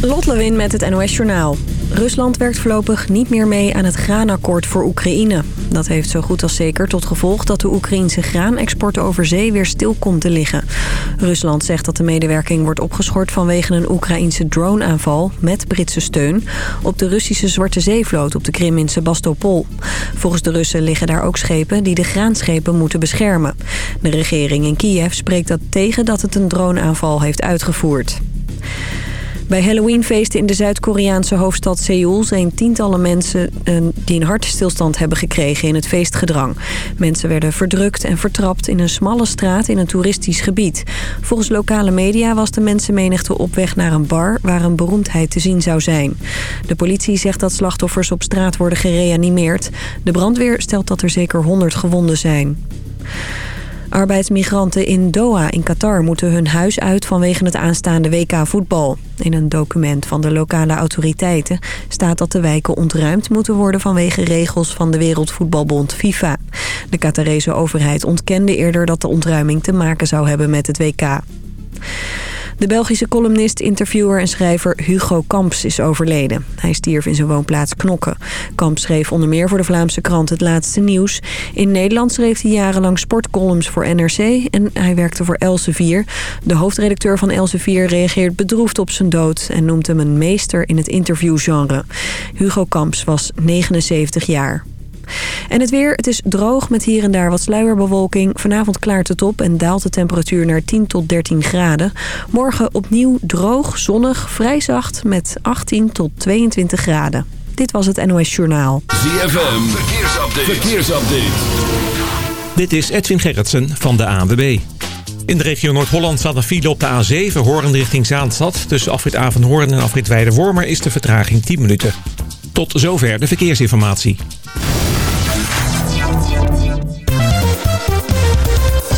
Lot Lewin met het NOS Journaal. Rusland werkt voorlopig niet meer mee aan het graanakkoord voor Oekraïne. Dat heeft zo goed als zeker tot gevolg dat de Oekraïnse graanexport over zee weer stil komt te liggen. Rusland zegt dat de medewerking wordt opgeschort vanwege een Oekraïnse droneaanval met Britse steun op de Russische Zwarte Zeevloot op de Krim in Sebastopol. Volgens de Russen liggen daar ook schepen die de graanschepen moeten beschermen. De regering in Kiev spreekt dat tegen dat het een droneaanval heeft uitgevoerd. Bij Halloweenfeesten in de Zuid-Koreaanse hoofdstad Seoul... zijn tientallen mensen eh, die een hartstilstand hebben gekregen in het feestgedrang. Mensen werden verdrukt en vertrapt in een smalle straat in een toeristisch gebied. Volgens lokale media was de mensenmenigte op weg naar een bar... waar een beroemdheid te zien zou zijn. De politie zegt dat slachtoffers op straat worden gereanimeerd. De brandweer stelt dat er zeker 100 gewonden zijn. Arbeidsmigranten in Doha in Qatar moeten hun huis uit vanwege het aanstaande WK voetbal. In een document van de lokale autoriteiten staat dat de wijken ontruimd moeten worden vanwege regels van de Wereldvoetbalbond FIFA. De Qatarese overheid ontkende eerder dat de ontruiming te maken zou hebben met het WK. De Belgische columnist, interviewer en schrijver Hugo Kamps is overleden. Hij stierf in zijn woonplaats Knokken. Kamps schreef onder meer voor de Vlaamse krant Het Laatste Nieuws. In Nederland schreef hij jarenlang sportcolumns voor NRC en hij werkte voor Elsevier. De hoofdredacteur van Elsevier reageert bedroefd op zijn dood... en noemt hem een meester in het interviewgenre. Hugo Kamps was 79 jaar. En het weer, het is droog met hier en daar wat sluierbewolking. Vanavond klaart het op en daalt de temperatuur naar 10 tot 13 graden. Morgen opnieuw droog, zonnig, vrij zacht met 18 tot 22 graden. Dit was het NOS Journaal. ZFM, verkeersupdate. verkeersupdate. Dit is Edwin Gerritsen van de ANWB. In de regio Noord-Holland staat een file op de A7, Hoorn richting Zaanstad. Tussen afrit Avenhoorn en afrit Weidewormer is de vertraging 10 minuten. Tot zover de verkeersinformatie.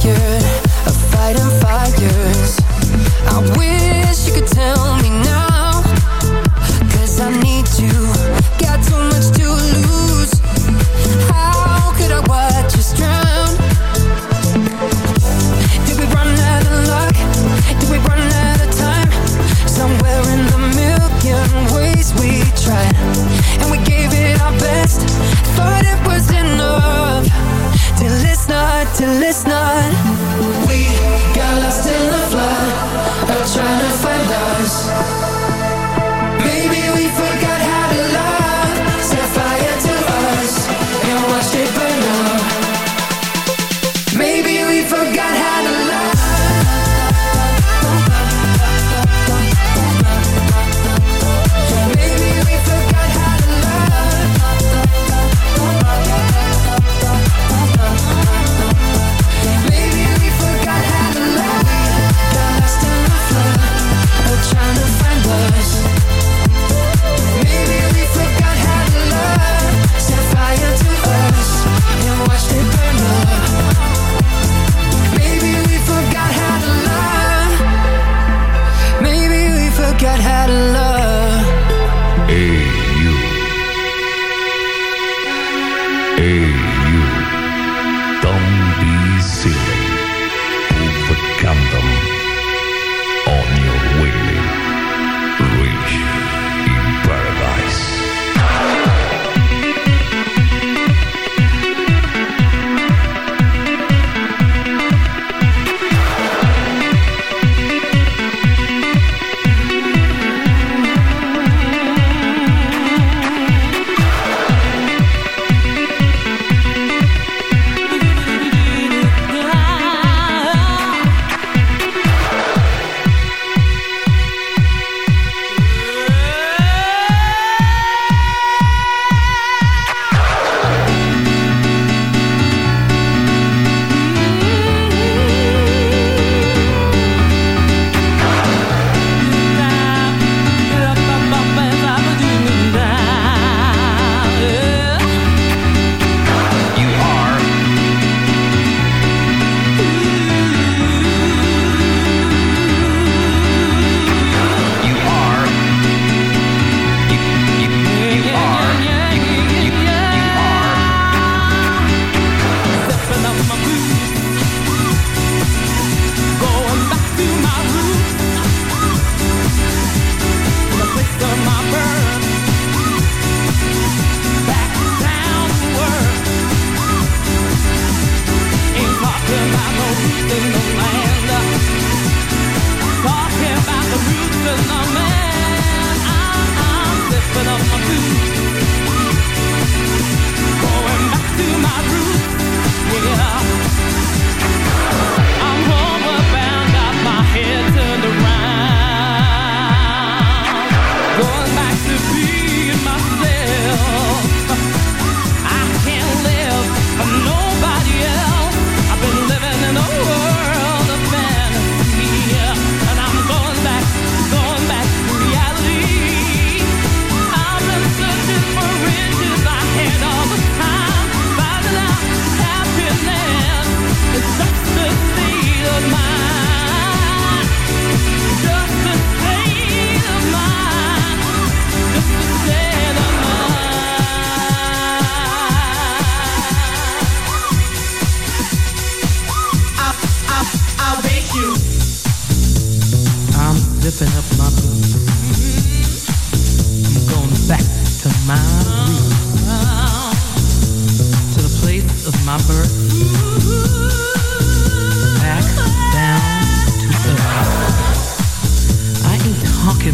tired fight. fighting. fight.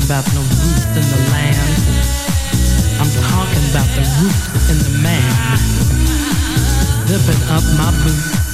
about no roots in the land. I'm talking about the roots in the man. Zipping up my boots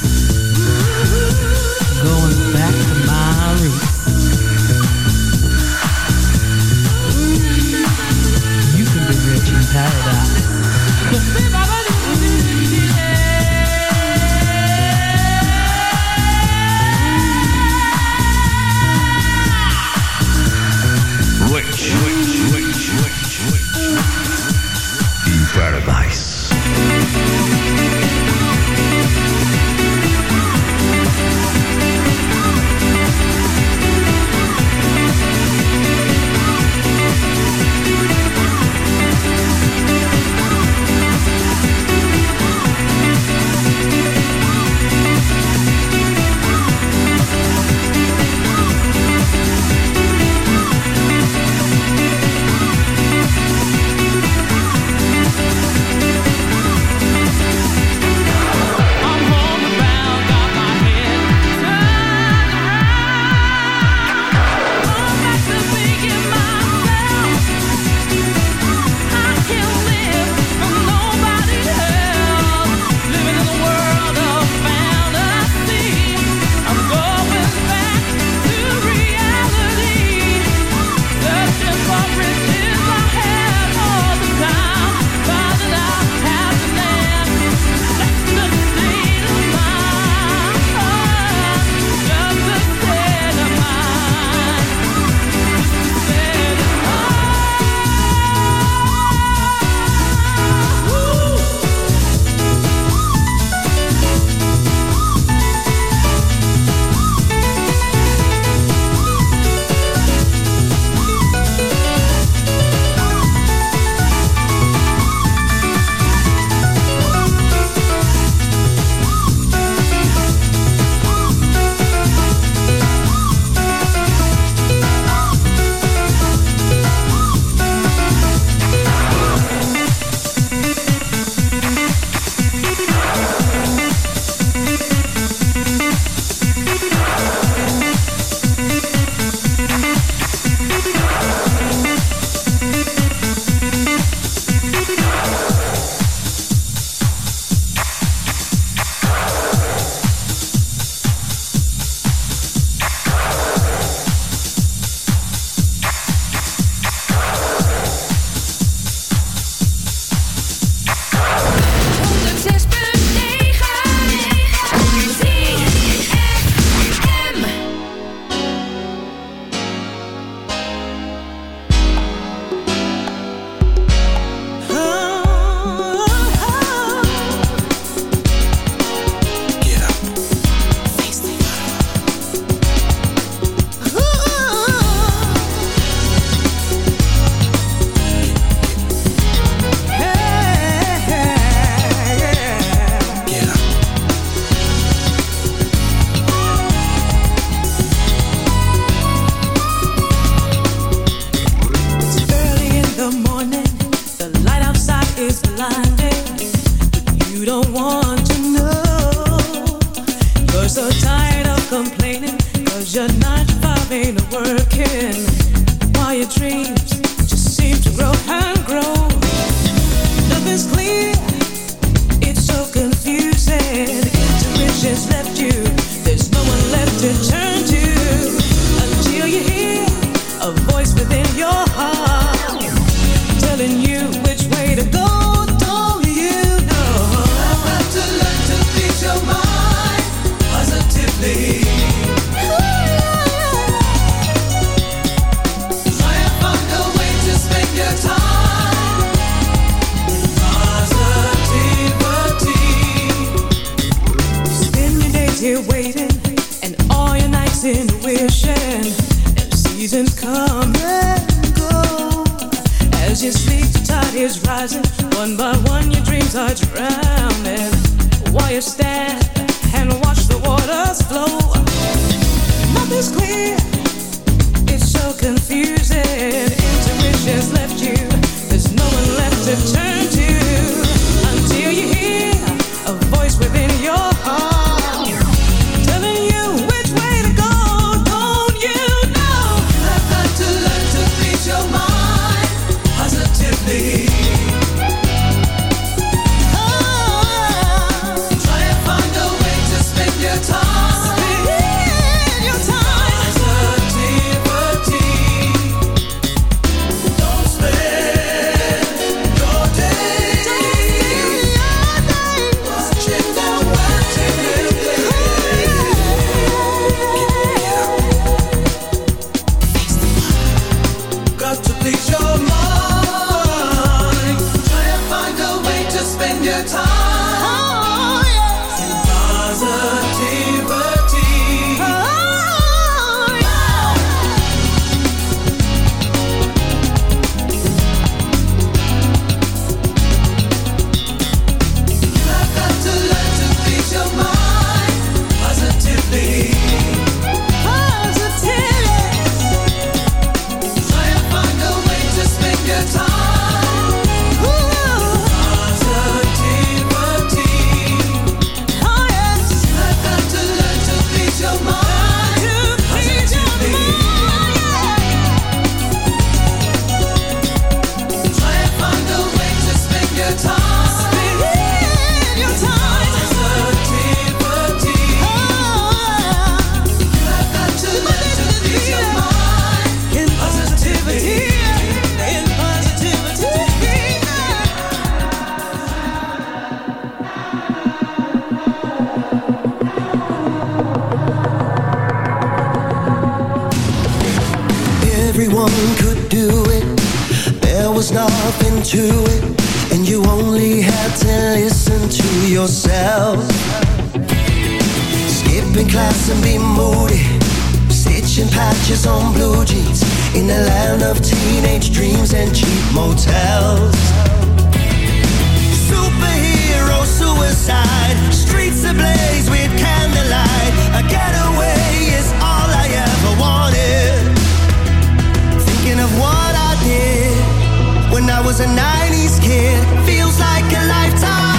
when I was a 90s kid. Feels like a lifetime.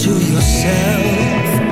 To yourself.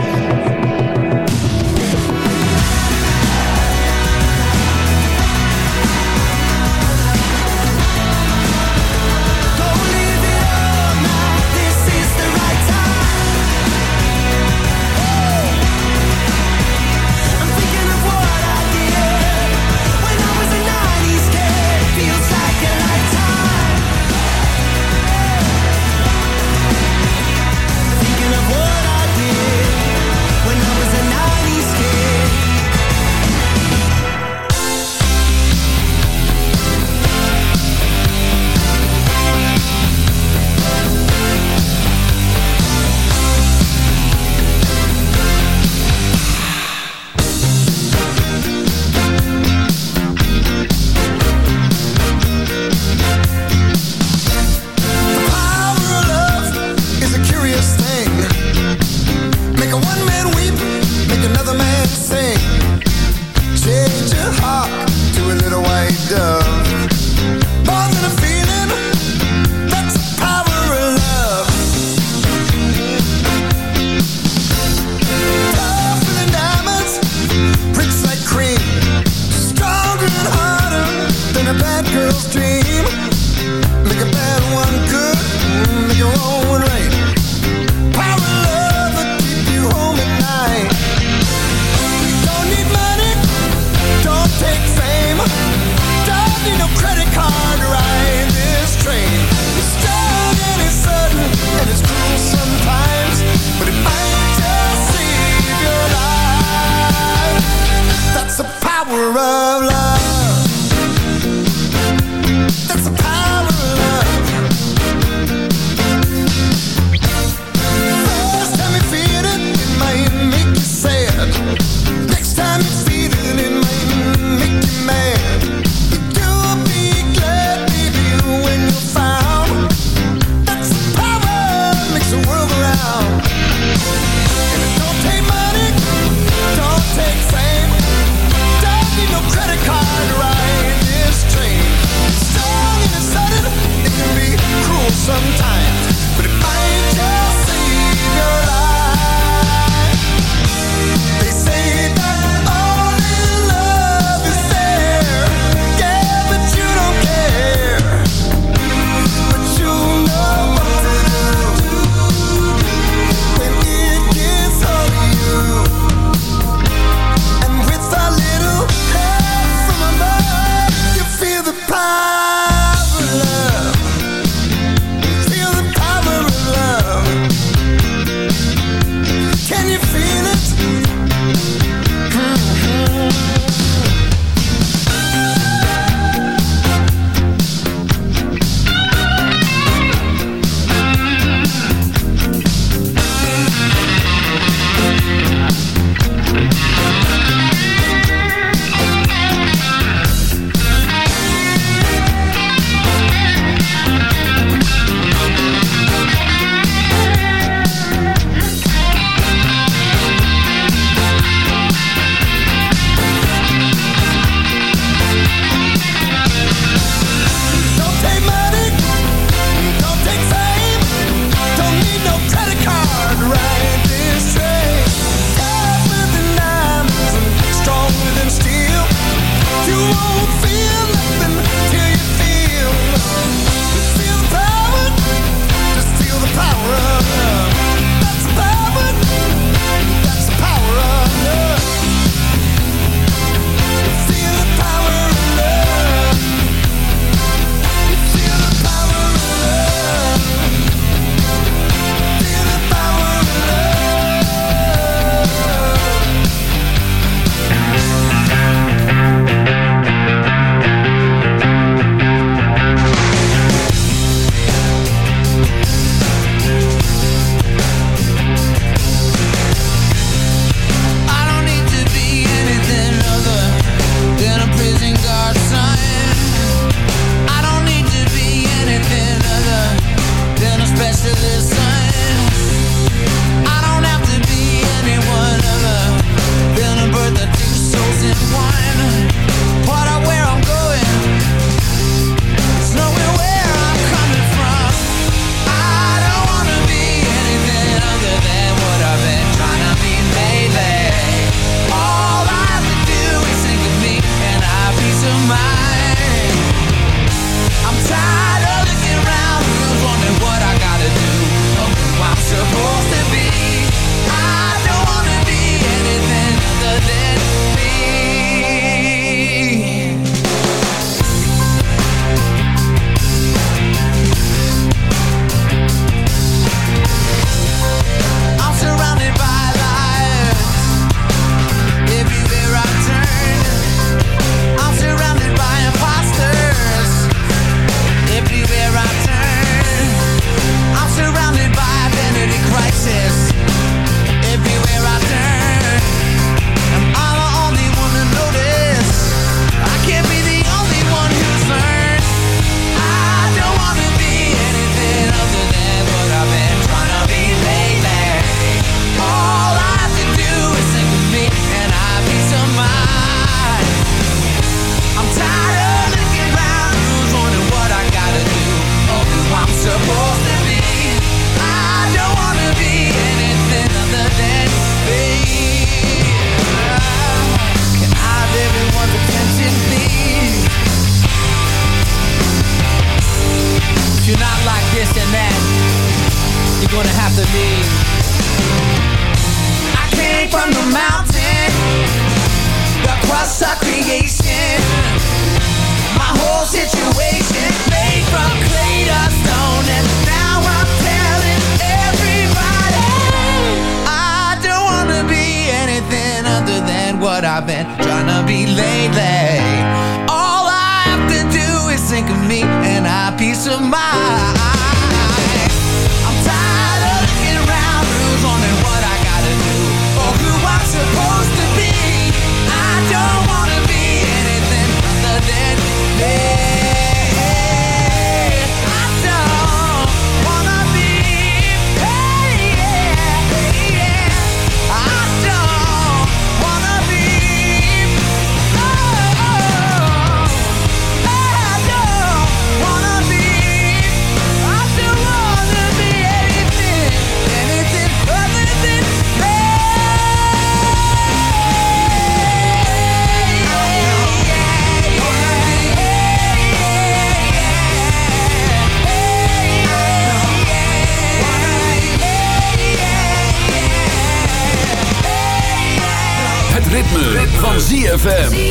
ZFM.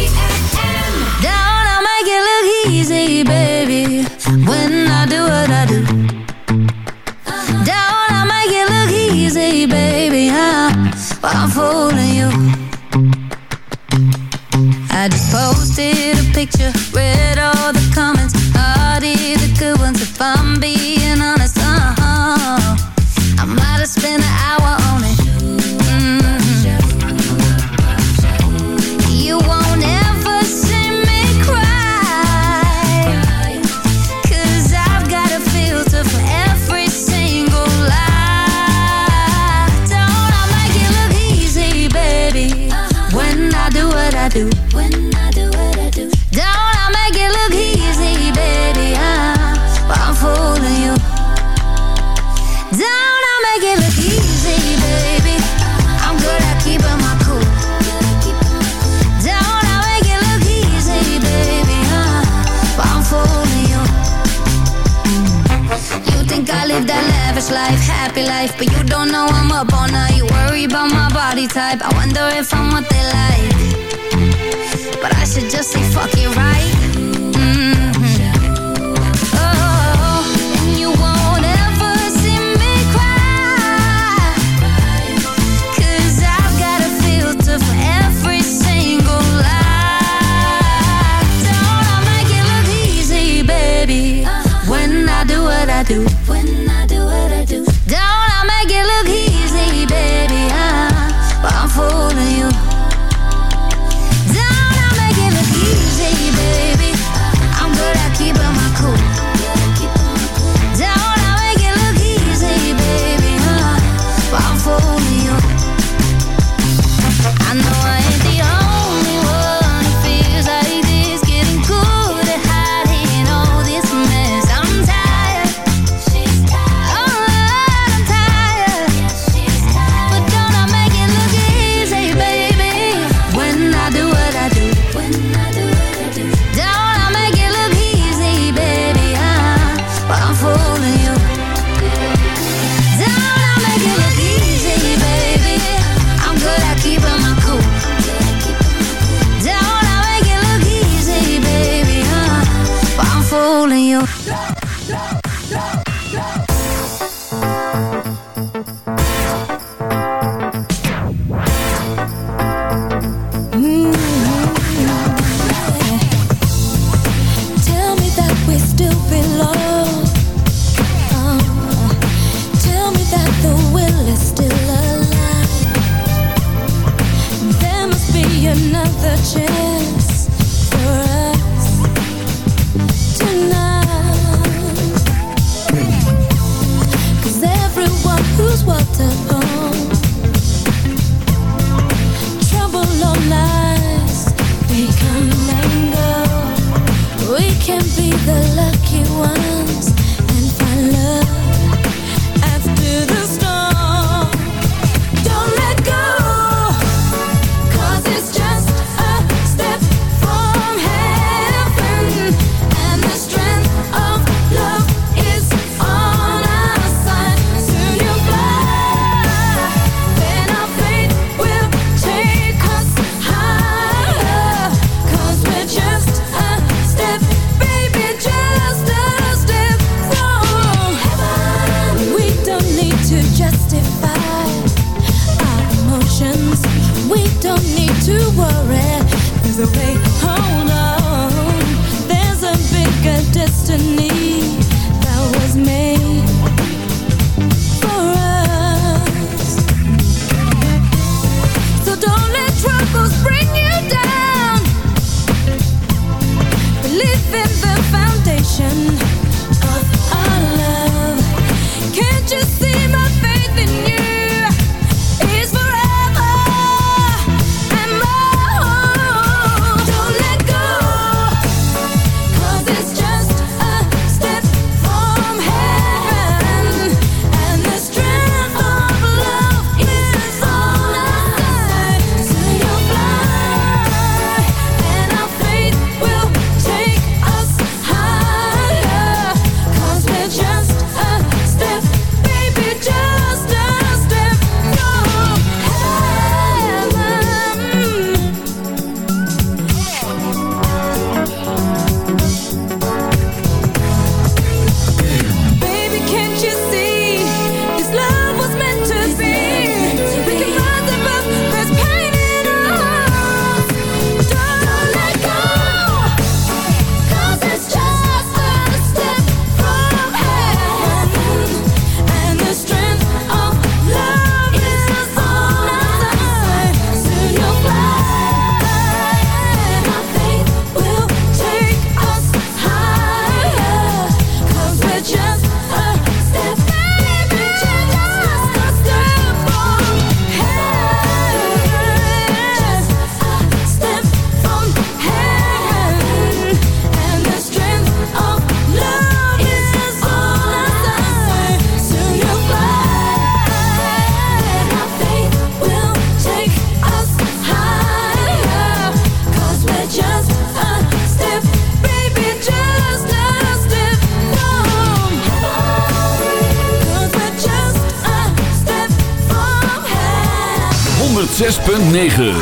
Do 9.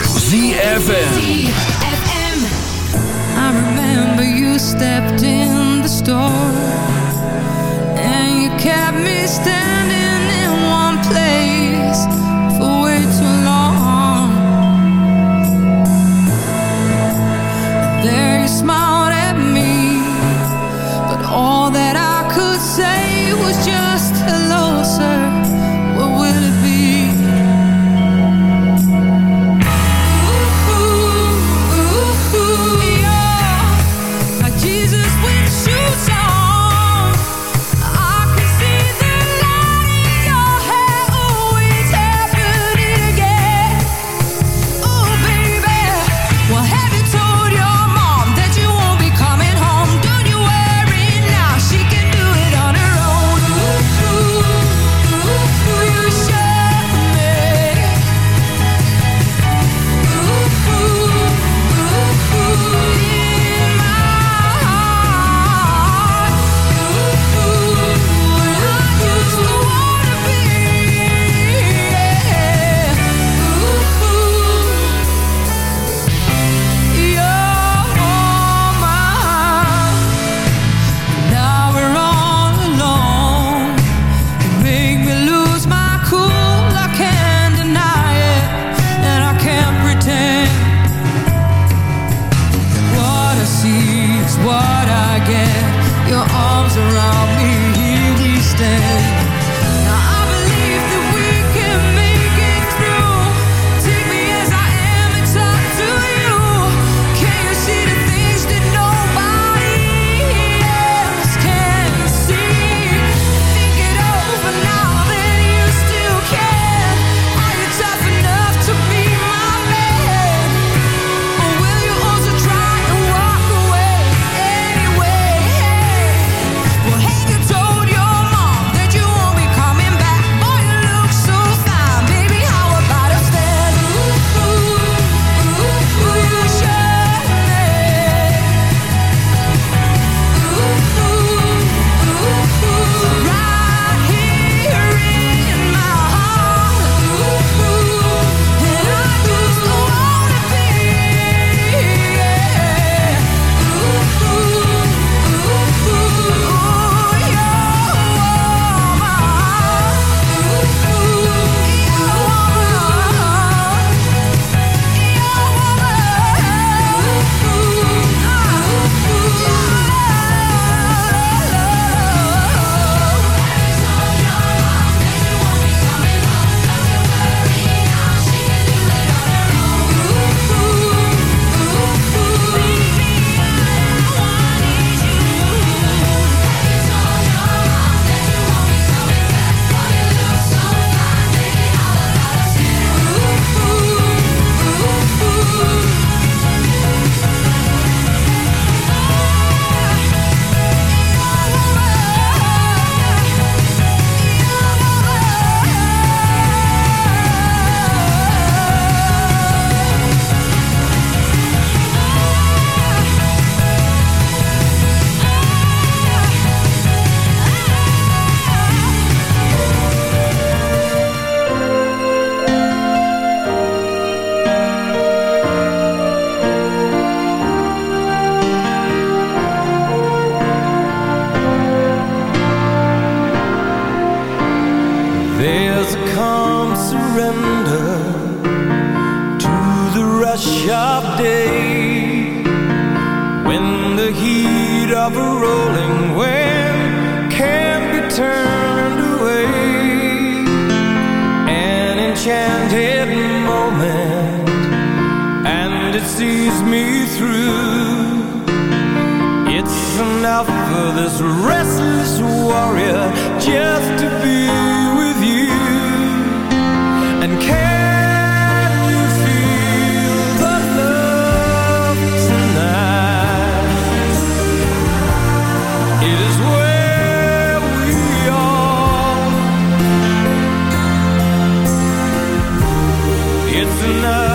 Enough